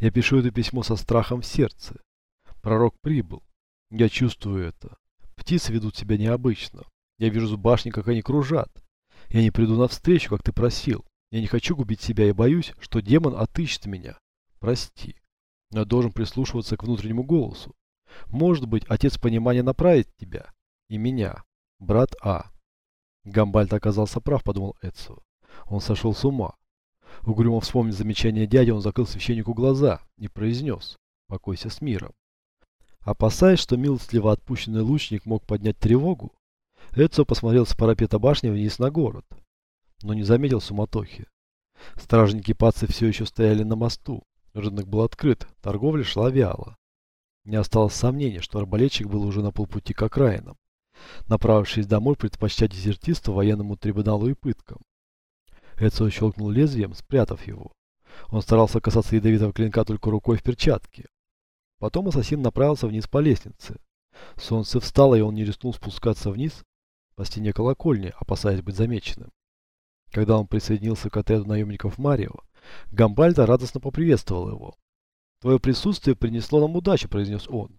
Я пишу это письмо со страхом в сердце. Пророк прибыл. Я чувствую это. Птицы ведут себя необычно. Я вижу с башни, как они кружат. Я не приду навстречу, как ты просил. Я не хочу губить себя и боюсь, что демон отыщет меня. Прости. Но я должен прислушиваться к внутреннему голосу. Может быть, отец понимания направит тебя. И меня. Брат А. Гамбальд оказался прав, подумал Эдсо. Он сошел с ума. Угрюмо вспомнив замечание дяди, он закрыл священнику глаза и произнес «Покойся с миром». Опасаясь, что милостливо отпущенный лучник мог поднять тревогу, Эдсо посмотрел с парапета башни вниз на город, но не заметил суматохи. Стражники пацы все еще стояли на мосту, рынок был открыт, торговля шла вяло. Не осталось сомнения, что арбалетчик был уже на полпути к окраинам, направившись домой, предпочтя дезертисту военному трибуналу и пыткам. Эдсо щелкнул лезвием, спрятав его. Он старался касаться ядовитого клинка только рукой в перчатке. Потом ассасин направился вниз по лестнице. Солнце встало, и он не рискнул спускаться вниз по стене колокольни, опасаясь быть замеченным. Когда он присоединился к отряду наемников Марио, Гамбальда радостно поприветствовал его. «Твое присутствие принесло нам удачу», — произнес он.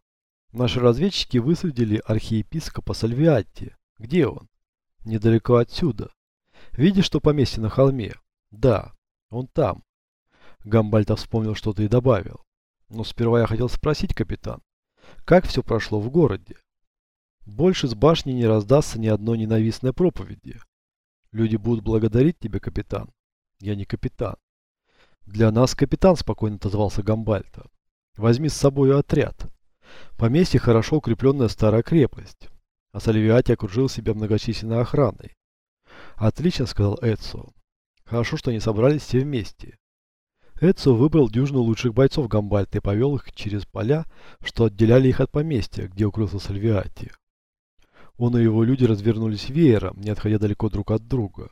«Наши разведчики выследили архиепископа Сальвиатти. Где он?» «Недалеко отсюда. Видишь, что поместье на холме? Да, он там. Гамбальта вспомнил что-то и добавил. Но сперва я хотел спросить, капитан, как все прошло в городе? Больше с башни не раздастся ни одной ненавистной проповеди. Люди будут благодарить тебя, капитан. Я не капитан. Для нас капитан, спокойно отозвался Гамбальта. Возьми с собой отряд. Поместье хорошо укрепленная старая крепость. А Сальвиати окружил себя многочисленной охраной. «Отлично», — сказал Эдсо. «Хорошо, что они собрались все вместе». Эдсо выбрал дюжину лучших бойцов Гамбальта и повел их через поля, что отделяли их от поместья, где укрылся Сальвиати. Он и его люди развернулись веером, не отходя далеко друг от друга.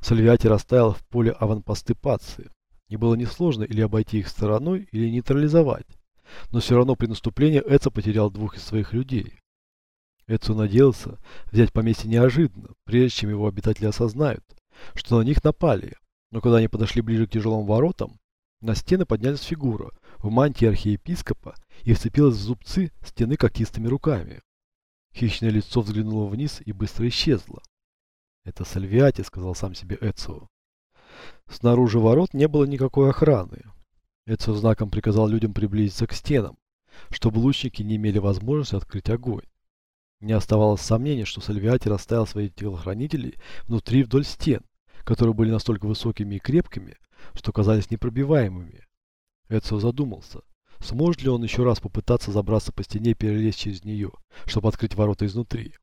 Сальвиати расставил в поле аванпосты Паци. И было несложно или обойти их стороной, или нейтрализовать. Но все равно при наступлении Эдсо потерял двух из своих людей. Эдсо надеялся взять поместье неожиданно, прежде чем его обитатели осознают, что на них напали. Но когда они подошли ближе к тяжелым воротам, на стены поднялась фигура в мантии архиепископа и вцепилась в зубцы стены когтистыми руками. Хищное лицо взглянуло вниз и быстро исчезло. «Это Сальвиати», — сказал сам себе Эцио. Снаружи ворот не было никакой охраны. Эцио знаком приказал людям приблизиться к стенам, чтобы лучники не имели возможности открыть огонь. Не оставалось сомнений, что Сальвиати расставил своих телохранителей внутри вдоль стен, которые были настолько высокими и крепкими, что казались непробиваемыми. Эдсо задумался, сможет ли он еще раз попытаться забраться по стене и перелезть через нее, чтобы открыть ворота изнутри.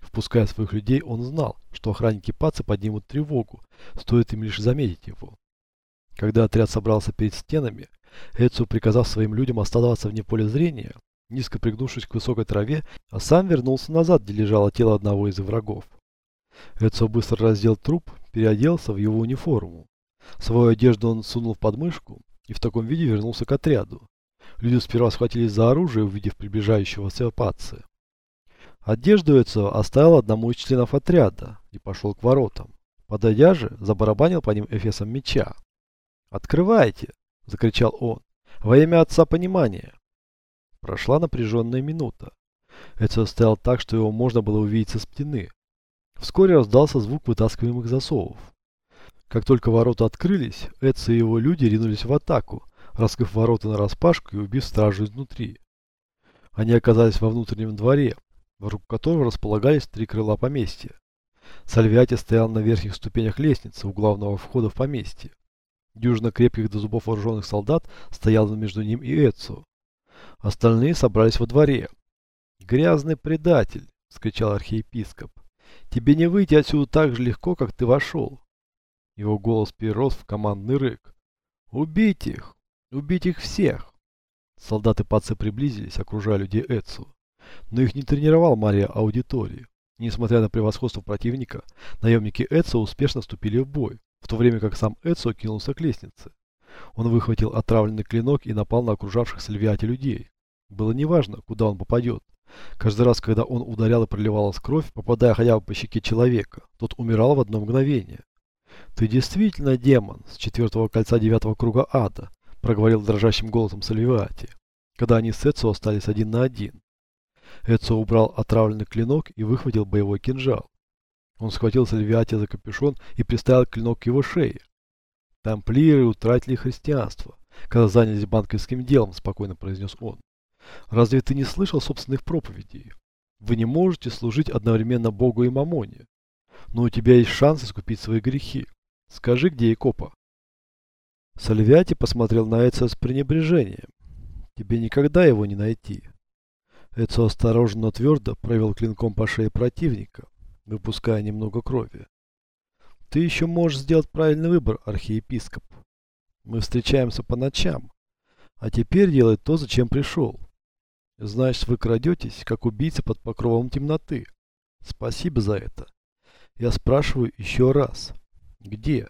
Впуская своих людей, он знал, что охранники Пацы поднимут тревогу, стоит им лишь заметить его. Когда отряд собрался перед стенами, Эдсо, приказав своим людям оставаться вне поля зрения, низко пригнувшись к высокой траве, а сам вернулся назад, где лежало тело одного из врагов. Эдсо быстро раздел труп, переоделся в его униформу. Свою одежду он сунул в подмышку и в таком виде вернулся к отряду. Люди сперва схватились за оружие, увидев приближающегося пацы. Одежду Эдсо оставил одному из членов отряда и пошел к воротам. Подойдя же, забарабанил по ним эфесом меча. «Открывайте!» – закричал он. «Во имя Отца Понимания!» Прошла напряженная минута. Эцио стоял так, что его можно было увидеть со спины. Вскоре раздался звук вытаскиваемых засовов. Как только ворота открылись, Эцио и его люди ринулись в атаку, раскрыв ворота нараспашку и убив стражу изнутри. Они оказались во внутреннем дворе, вокруг которого располагались три крыла поместья. Сальвиати стоял на верхних ступенях лестницы у главного входа в поместье. Дюжина крепких до зубов вооруженных солдат стояла между ним и Эцио. Остальные собрались во дворе. «Грязный предатель!» — вскричал архиепископ. «Тебе не выйти отсюда так же легко, как ты вошел!» Его голос перерос в командный рык. «Убить их! Убить их всех!» Солдаты пацы приблизились, окружая людей Эцу. Но их не тренировал Мария аудитории. Несмотря на превосходство противника, наемники Эцо успешно вступили в бой, в то время как сам Эцо кинулся к лестнице. Он выхватил отравленный клинок и напал на окружавших Сальвиате людей. Было неважно, куда он попадет. Каждый раз, когда он ударял и проливалась кровь, попадая хотя бы по щеке человека, тот умирал в одно мгновение. «Ты действительно демон с четвертого кольца девятого круга ада», проговорил дрожащим голосом Сальвиати, когда они с Эцо остались один на один. Эцо убрал отравленный клинок и выхватил боевой кинжал. Он схватил Сальвиати за капюшон и приставил клинок к его шее. Тамплиеры утратили христианство, когда занялись банковским делом, спокойно произнес он. Разве ты не слышал собственных проповедей? Вы не можете служить одновременно Богу и Мамоне. Но у тебя есть шанс искупить свои грехи. Скажи, где Икопа? Сальвиати посмотрел на Эцио с пренебрежением. Тебе никогда его не найти. Эцио осторожно, но твердо провел клинком по шее противника, выпуская немного крови. Ты еще можешь сделать правильный выбор, архиепископ. Мы встречаемся по ночам, а теперь делай то, зачем пришел. Значит, вы крадетесь, как убийца под покровом темноты. Спасибо за это. Я спрашиваю еще раз. Где?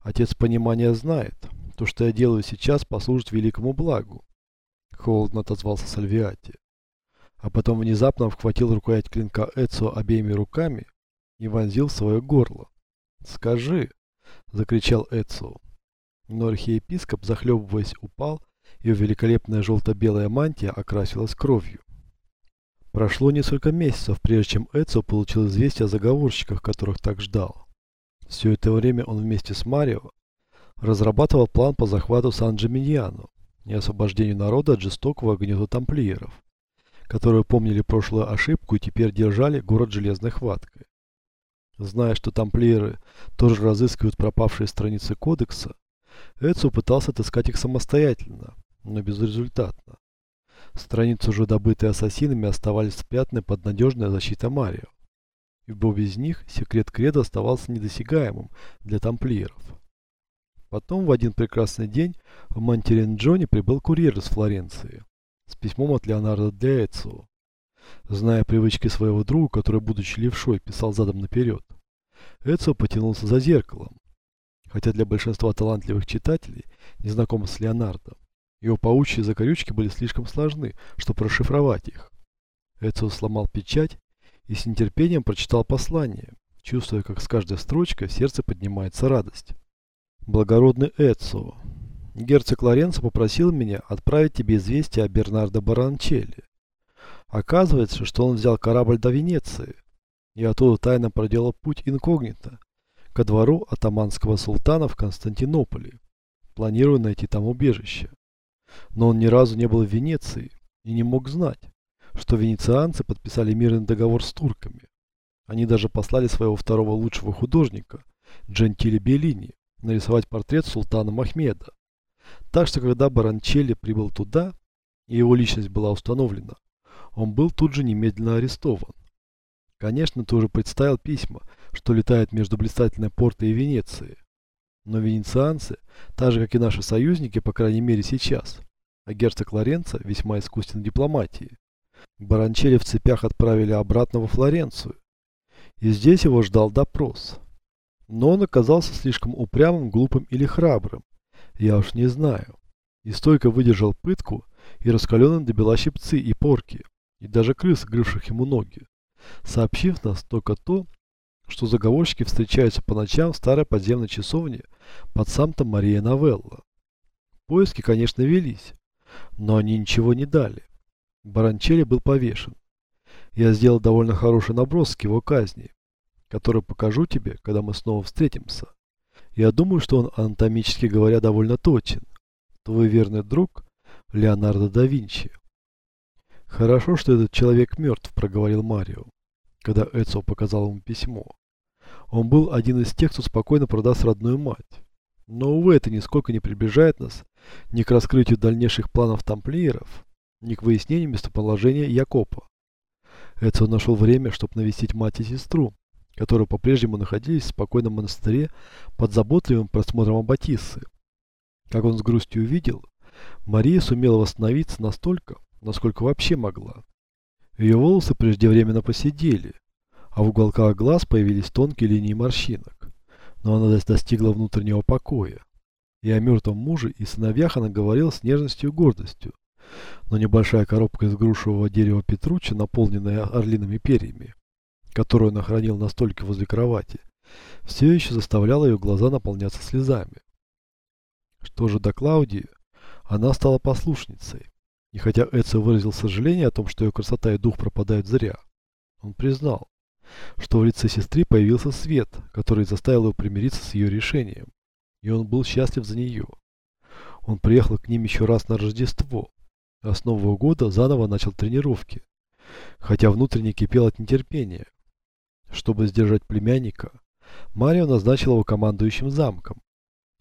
Отец понимания знает. То, что я делаю сейчас, послужит великому благу. Холодно отозвался Сальвиати. А потом внезапно вхватил рукоять клинка Эцо обеими руками и вонзил в свое горло. «Скажи!» – закричал Эцо. Но архиепископ, захлебываясь, упал ее великолепная желто-белая мантия окрасилась кровью. Прошло несколько месяцев, прежде чем Эцио получил известие о заговорщиках, которых так ждал. Все это время он вместе с Марио разрабатывал план по захвату Сан-Джиминьяно и освобождению народа от жестокого гнезда тамплиеров, которые помнили прошлую ошибку и теперь держали город железной хваткой. Зная, что тамплиеры тоже разыскивают пропавшие страницы кодекса, Эцио пытался отыскать их самостоятельно, но безрезультатно. Страницы, уже добытые ассасинами, оставались спрятаны под надежной защитой Марио. Ибо без них секрет Креда оставался недосягаемым для тамплиеров. Потом в один прекрасный день в Монтеренджоне прибыл курьер из Флоренции с письмом от Леонардо для Эцио. Зная привычки своего друга, который, будучи левшой, писал задом наперед, Эцио потянулся за зеркалом. Хотя для большинства талантливых читателей, незнакомых с Леонардо, его паучьи закорючки были слишком сложны, чтобы расшифровать их. Эцио сломал печать и с нетерпением прочитал послание, чувствуя, как с каждой строчкой в сердце поднимается радость. Благородный Эцио, герцог Лоренцо попросил меня отправить тебе известие о Бернардо Баранчелли. Оказывается, что он взял корабль до Венеции и оттуда тайно проделал путь инкогнито ко двору атаманского султана в Константинополе, планируя найти там убежище. Но он ни разу не был в Венеции и не мог знать, что венецианцы подписали мирный договор с турками. Они даже послали своего второго лучшего художника, Джентили Беллини, нарисовать портрет султана Махмеда. Так что, когда Баранчелли прибыл туда, и его личность была установлена, он был тут же немедленно арестован. Конечно, ты уже представил письма, что летает между блистательной портой и Венецией. Но венецианцы, так же как и наши союзники, по крайней мере сейчас, а герцог Лоренцо весьма искусен в дипломатии, Баранчели в цепях отправили обратно во Флоренцию. И здесь его ждал допрос. Но он оказался слишком упрямым, глупым или храбрым, я уж не знаю. И стойко выдержал пытку и раскаленным добила щипцы и порки, и даже крыс, грызших ему ноги, сообщив нас только то, что заговорщики встречаются по ночам в старой подземной часовне под Санта-Мария-Новелла. Поиски, конечно, велись, но они ничего не дали. Баранчели был повешен. Я сделал довольно хороший наброс к его казни, который покажу тебе, когда мы снова встретимся. Я думаю, что он, анатомически говоря, довольно точен. Твой верный друг Леонардо да Винчи. Хорошо, что этот человек мертв, проговорил Марио, когда Эцо показал ему письмо. Он был один из тех, кто спокойно продаст родную мать. Но, увы, это нисколько не приближает нас ни к раскрытию дальнейших планов тамплиеров, ни к выяснению местоположения Якопа. Эцио нашел время, чтобы навестить мать и сестру, которые по-прежнему находились в спокойном монастыре под заботливым просмотром Аббатиссы. Как он с грустью увидел, Мария сумела восстановиться настолько, насколько вообще могла. Ее волосы преждевременно посидели, а в уголках глаз появились тонкие линии морщинок. Но она достигла внутреннего покоя. И о мертвом муже и сыновьях она говорила с нежностью и гордостью. Но небольшая коробка из грушевого дерева Петруччи, наполненная орлиными перьями, которую она хранила на столике возле кровати, все еще заставляла ее глаза наполняться слезами. Что же до Клаудии, она стала послушницей. И хотя Эцио выразил сожаление о том, что ее красота и дух пропадают зря, он признал, что в лице сестры появился свет, который заставил его примириться с ее решением. И он был счастлив за нее. Он приехал к ним еще раз на Рождество, а с Нового года заново начал тренировки, хотя внутренне кипел от нетерпения. Чтобы сдержать племянника, Марио назначил его командующим замком,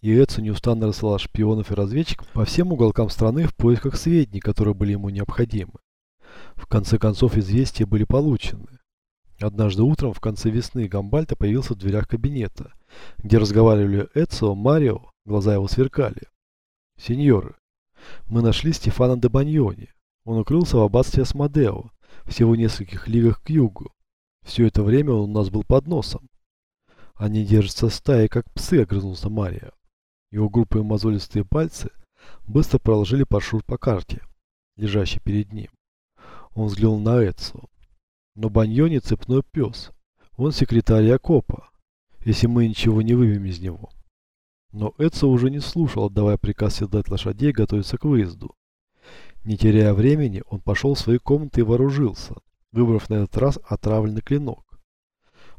и Эдсо неустанно рассылал шпионов и разведчиков по всем уголкам страны в поисках сведений, которые были ему необходимы. В конце концов известия были получены. Однажды утром в конце весны Гамбальта появился в дверях кабинета, где разговаривали Эцио, Марио, глаза его сверкали. «Сеньоры, мы нашли Стефана де Баньони. Он укрылся в аббатстве Асмодео, всего в нескольких лигах к югу. Все это время он у нас был под носом. Они держатся стаей, как псы, огрызнулся Мария. Его группы мозолистые пальцы быстро проложили маршрут по карте, лежащей перед ним. Он взглянул на Эцу. Но Баньони цепной пес. Он секретарь Якопа, если мы ничего не вывем из него. Но Эдсо уже не слушал, отдавая приказ седлать лошадей и готовиться к выезду. Не теряя времени, он пошел в свои комнаты и вооружился, выбрав на этот раз отравленный клинок.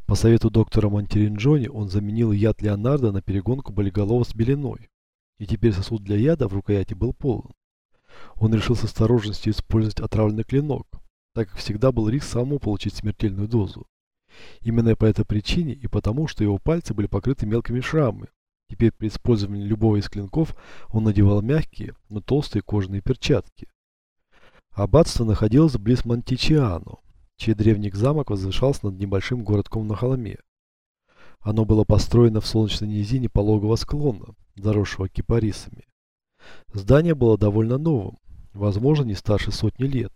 По совету доктора Монтеринджони он заменил яд Леонардо на перегонку болиголова с белиной, и теперь сосуд для яда в рукояти был полон. Он решил с осторожностью использовать отравленный клинок, так как всегда был риск самому получить смертельную дозу. Именно по этой причине и потому, что его пальцы были покрыты мелкими шрамами. Теперь при использовании любого из клинков он надевал мягкие, но толстые кожаные перчатки. Аббатство находилось близ Монтичиано, чей древний замок возвышался над небольшим городком на холме. Оно было построено в солнечной низине пологого склона, заросшего кипарисами. Здание было довольно новым, возможно, не старше сотни лет,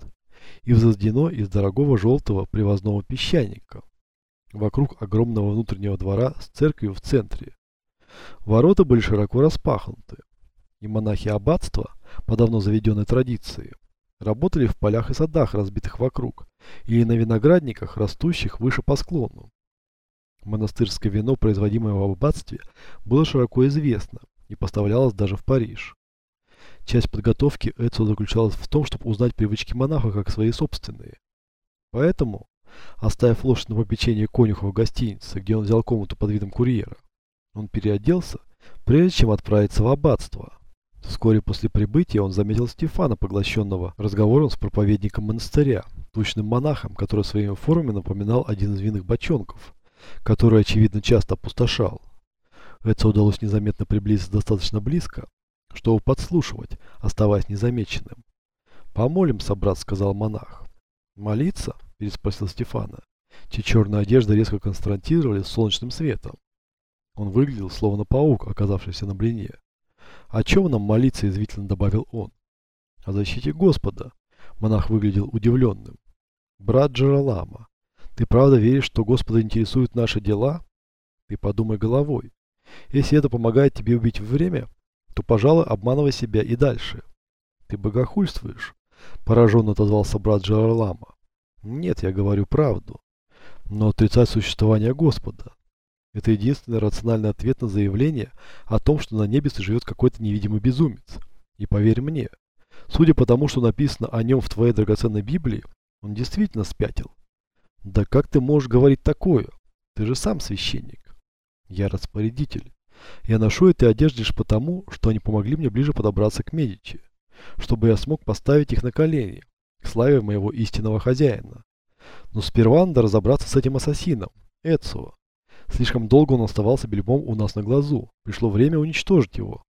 и возведено из дорогого желтого привозного песчаника. Вокруг огромного внутреннего двора с церковью в центре. Ворота были широко распахнуты, и монахи аббатства, по давно заведенной традиции, работали в полях и садах, разбитых вокруг, или на виноградниках, растущих выше по склону. Монастырское вино, производимое в аббатстве, было широко известно и поставлялось даже в Париж. Часть подготовки Эцио заключалась в том, чтобы узнать привычки монаха как свои собственные. Поэтому, оставив лошадь на попечение конюха в гостинице, где он взял комнату под видом курьера, он переоделся, прежде чем отправиться в аббатство. Вскоре после прибытия он заметил Стефана, поглощенного разговором с проповедником монастыря, тучным монахом, который своими формами напоминал один из винных бочонков, который, очевидно, часто опустошал. Это удалось незаметно приблизиться достаточно близко, чтобы подслушивать, оставаясь незамеченным. «Помолимся, брат», — сказал монах. «Молиться?» — переспросил Стефана, чьи черные одежды резко контрастировали с солнечным светом. Он выглядел словно паук, оказавшийся на блине. «О чем нам молиться?» – извительно добавил он. «О защите Господа». Монах выглядел удивленным. «Брат Джералама, ты правда веришь, что Господа интересуют наши дела? Ты подумай головой. Если это помогает тебе убить время, то, пожалуй, обманывай себя и дальше. Ты богохульствуешь, пораженно отозвался брат Джаралама. Нет, я говорю правду. Но отрицать существование Господа. Это единственный рациональный ответ на заявление о том, что на небе живет какой-то невидимый безумец. И поверь мне, судя по тому, что написано о нем в твоей драгоценной Библии, он действительно спятил. Да как ты можешь говорить такое? Ты же сам священник. Я распорядитель. Я ношу эти одежды лишь потому, что они помогли мне ближе подобраться к Медичи, чтобы я смог поставить их на колени, к славе моего истинного хозяина. Но сперва надо разобраться с этим ассасином, Эцио. Слишком долго он оставался бельмом у нас на глазу. Пришло время уничтожить его.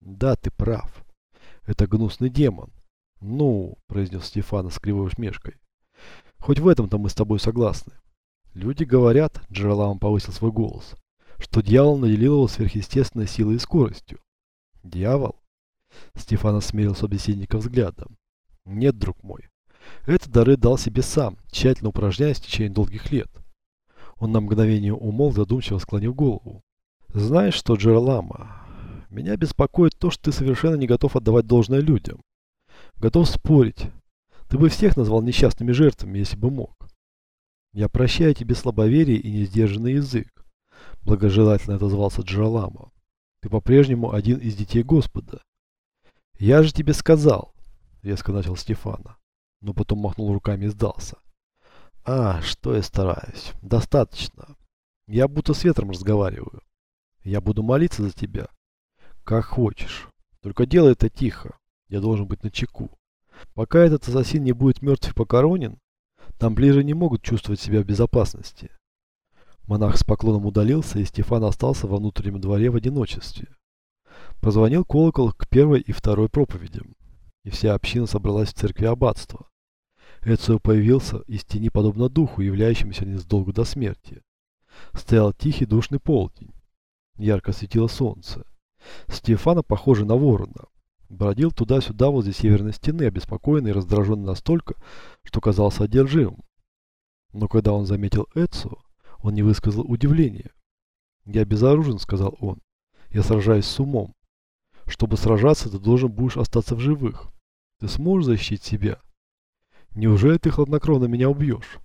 Да, ты прав. Это гнусный демон. Ну, произнес Стефана с кривой усмешкой. Хоть в этом-то мы с тобой согласны. Люди говорят, Джералам повысил свой голос, что дьявол наделил его сверхъестественной силой и скоростью. Дьявол? Стефан осмерил собеседника взглядом. Нет, друг мой. Это дары дал себе сам, тщательно упражняясь в течение долгих лет. Он на мгновение умолк, задумчиво склонив голову. «Знаешь что, Джералама, меня беспокоит то, что ты совершенно не готов отдавать должное людям. Готов спорить. Ты бы всех назвал несчастными жертвами, если бы мог. Я прощаю тебе слабоверие и несдержанный язык», благожелательно отозвался Джералама. Ты по-прежнему один из детей Господа. Я же тебе сказал, резко начал Стефана, но потом махнул руками и сдался. А, что я стараюсь. Достаточно. Я будто с ветром разговариваю. Я буду молиться за тебя. Как хочешь. Только делай это тихо. Я должен быть на чеку. Пока этот ассасин не будет мертв и покоронен, тамплиеры не могут чувствовать себя в безопасности. Монах с поклоном удалился, и Стефан остался во внутреннем дворе в одиночестве. Позвонил колокол к первой и второй проповедям, и вся община собралась в церкви аббатства. Эцио появился из тени подобно духу, являющемуся незадолго до смерти. Стоял тихий душный полдень. Ярко светило солнце. Стефана, похожий на ворона, бродил туда-сюда возле северной стены, обеспокоенный и раздраженный настолько, что казался одержимым. Но когда он заметил Эцио, он не высказал удивления. «Я безоружен», — сказал он. «Я сражаюсь с умом. Чтобы сражаться, ты должен будешь остаться в живых. Ты сможешь защитить себя? Неужели ты хладнокровно меня убьешь?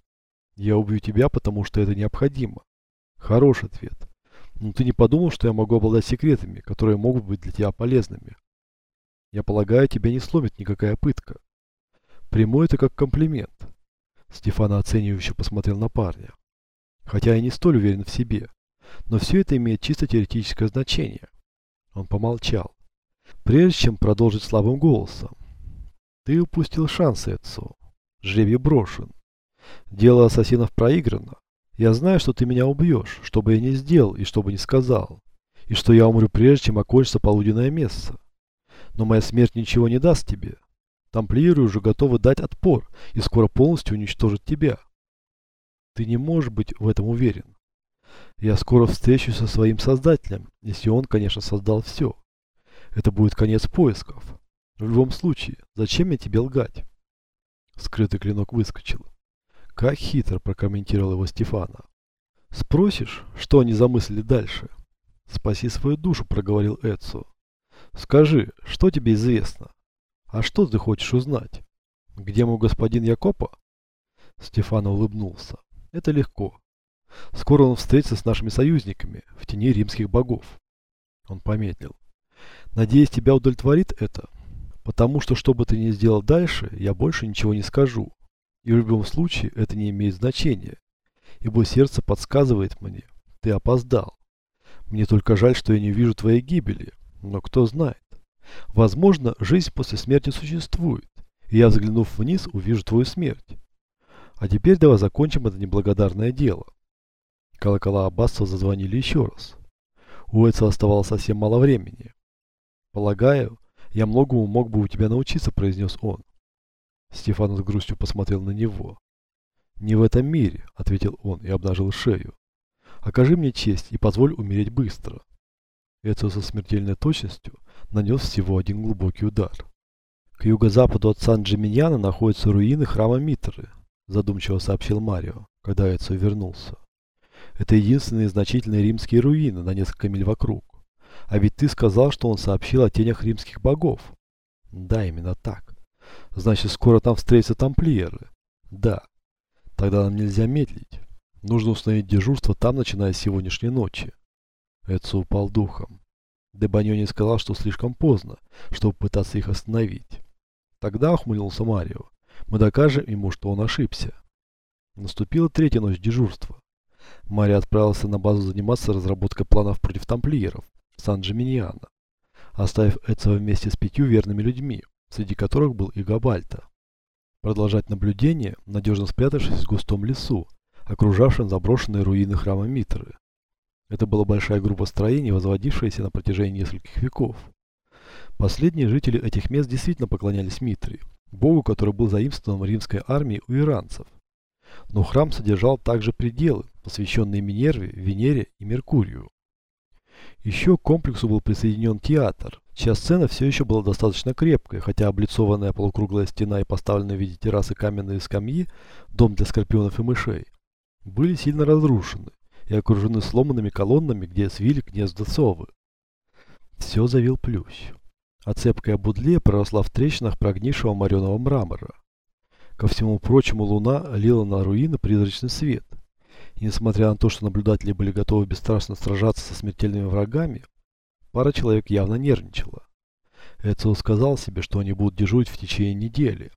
Я убью тебя, потому что это необходимо. Хороший ответ. Но ты не подумал, что я могу обладать секретами, которые могут быть для тебя полезными? Я полагаю, тебя не сломит никакая пытка. Приму это как комплимент. Стефана оценивающе посмотрел на парня хотя и не столь уверен в себе. Но все это имеет чисто теоретическое значение. Он помолчал, прежде чем продолжить слабым голосом. Ты упустил шанс, Эдсо. Жребий брошен. Дело ассасинов проиграно. Я знаю, что ты меня убьешь, что бы я ни сделал и что бы ни сказал. И что я умру прежде, чем окончится полуденное место. Но моя смерть ничего не даст тебе. Тамплиеры уже готовы дать отпор и скоро полностью уничтожат тебя. Ты не можешь быть в этом уверен. Я скоро встречусь со своим создателем, если он, конечно, создал все. Это будет конец поисков. В любом случае, зачем мне тебе лгать? Скрытый клинок выскочил. Как хитро прокомментировал его Стефана. Спросишь, что они замыслили дальше? Спаси свою душу, проговорил Эдсо. Скажи, что тебе известно? А что ты хочешь узнать? Где мой господин Якопа? Стефана улыбнулся. Это легко. Скоро он встретится с нашими союзниками в тени римских богов. Он помедлил. Надеюсь, тебя удовлетворит это, потому что, что бы ты ни сделал дальше, я больше ничего не скажу. И в любом случае это не имеет значения, ибо сердце подсказывает мне, ты опоздал. Мне только жаль, что я не вижу твоей гибели, но кто знает. Возможно, жизнь после смерти существует, и я, взглянув вниз, увижу твою смерть. А теперь давай закончим это неблагодарное дело. Колокола аббатства зазвонили еще раз. У Эца оставалось совсем мало времени. «Полагаю, я многому мог бы у тебя научиться», — произнес он. Стефан с грустью посмотрел на него. «Не в этом мире», — ответил он и обнажил шею. «Окажи мне честь и позволь умереть быстро». Эцио со смертельной точностью нанес всего один глубокий удар. К юго-западу от Сан-Джиминьяна находятся руины храма Митры, задумчиво сообщил Марио, когда Эцио вернулся. Это единственные значительные римские руины на несколько миль вокруг. А ведь ты сказал, что он сообщил о тенях римских богов. Да, именно так. Значит, скоро там встретятся тамплиеры. Да. Тогда нам нельзя медлить. Нужно установить дежурство там, начиная с сегодняшней ночи. Эдсо упал духом. Дебаньони сказал, что слишком поздно, чтобы пытаться их остановить. Тогда ухмыльнулся Марио. Мы докажем ему, что он ошибся. Наступила третья ночь дежурства. Мария отправился на базу заниматься разработкой планов против тамплиеров Сан-Джиминьяна, оставив Эцио вместе с пятью верными людьми, среди которых был и Габальта. Продолжать наблюдение, надежно спрятавшись в густом лесу, окружавшем заброшенные руины храма Митры. Это была большая группа строений, возводившаяся на протяжении нескольких веков. Последние жители этих мест действительно поклонялись Митре, богу, который был заимствован римской армией у иранцев. Но храм содержал также пределы, посвященные Минерве, Венере и Меркурию. Еще к комплексу был присоединен театр, чья сцена все еще была достаточно крепкой, хотя облицованная полукруглая стена и поставленные в виде террасы каменные скамьи, дом для скорпионов и мышей, были сильно разрушены и окружены сломанными колоннами, где свили гнезда совы. Все завил плющ а цепкая будле проросла в трещинах прогнившего мореного мрамора. Ко всему прочему луна лила на руины призрачный свет. И несмотря на то, что наблюдатели были готовы бесстрашно сражаться со смертельными врагами, Пара человек явно нервничала. Эцио сказал себе, что они будут дежурить в течение недели.